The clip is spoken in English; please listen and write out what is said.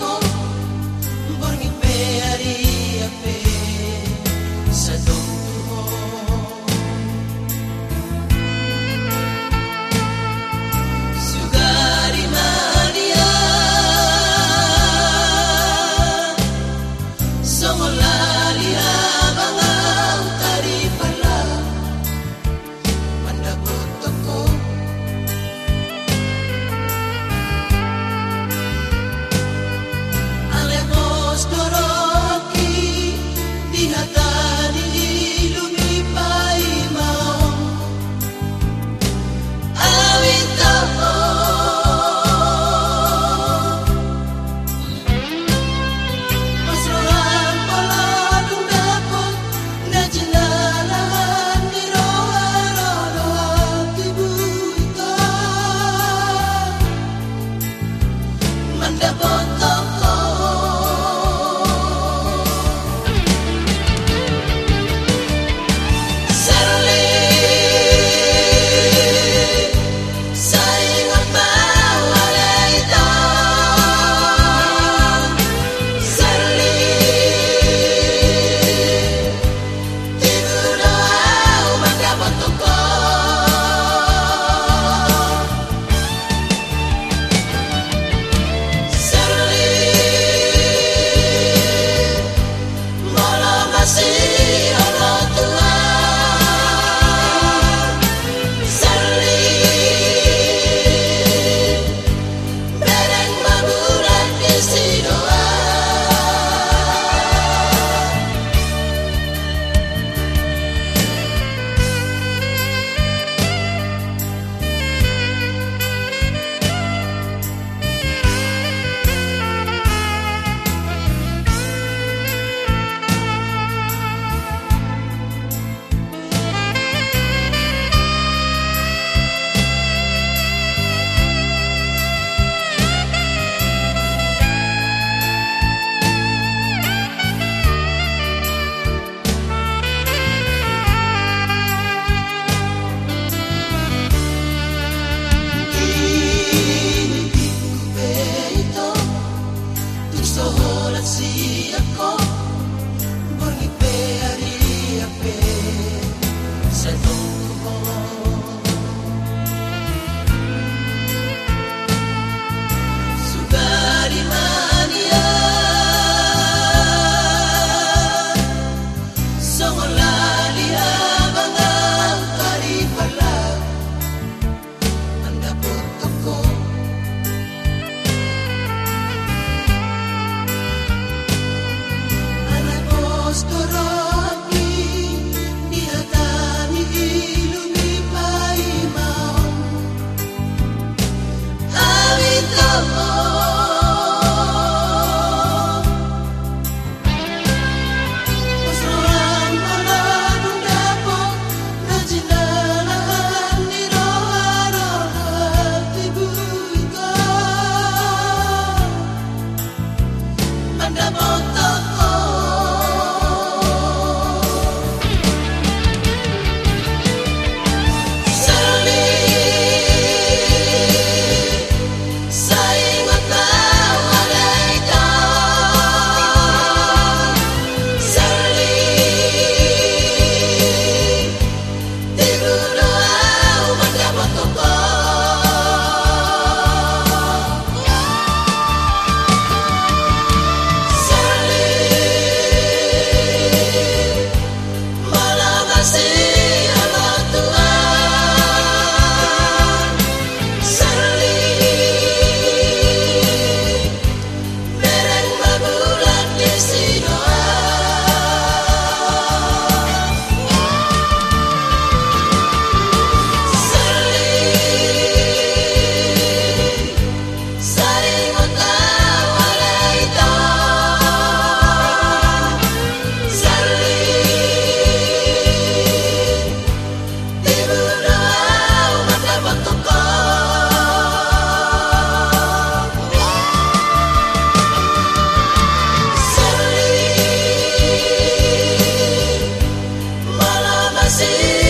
Oh. Nagamoto. see.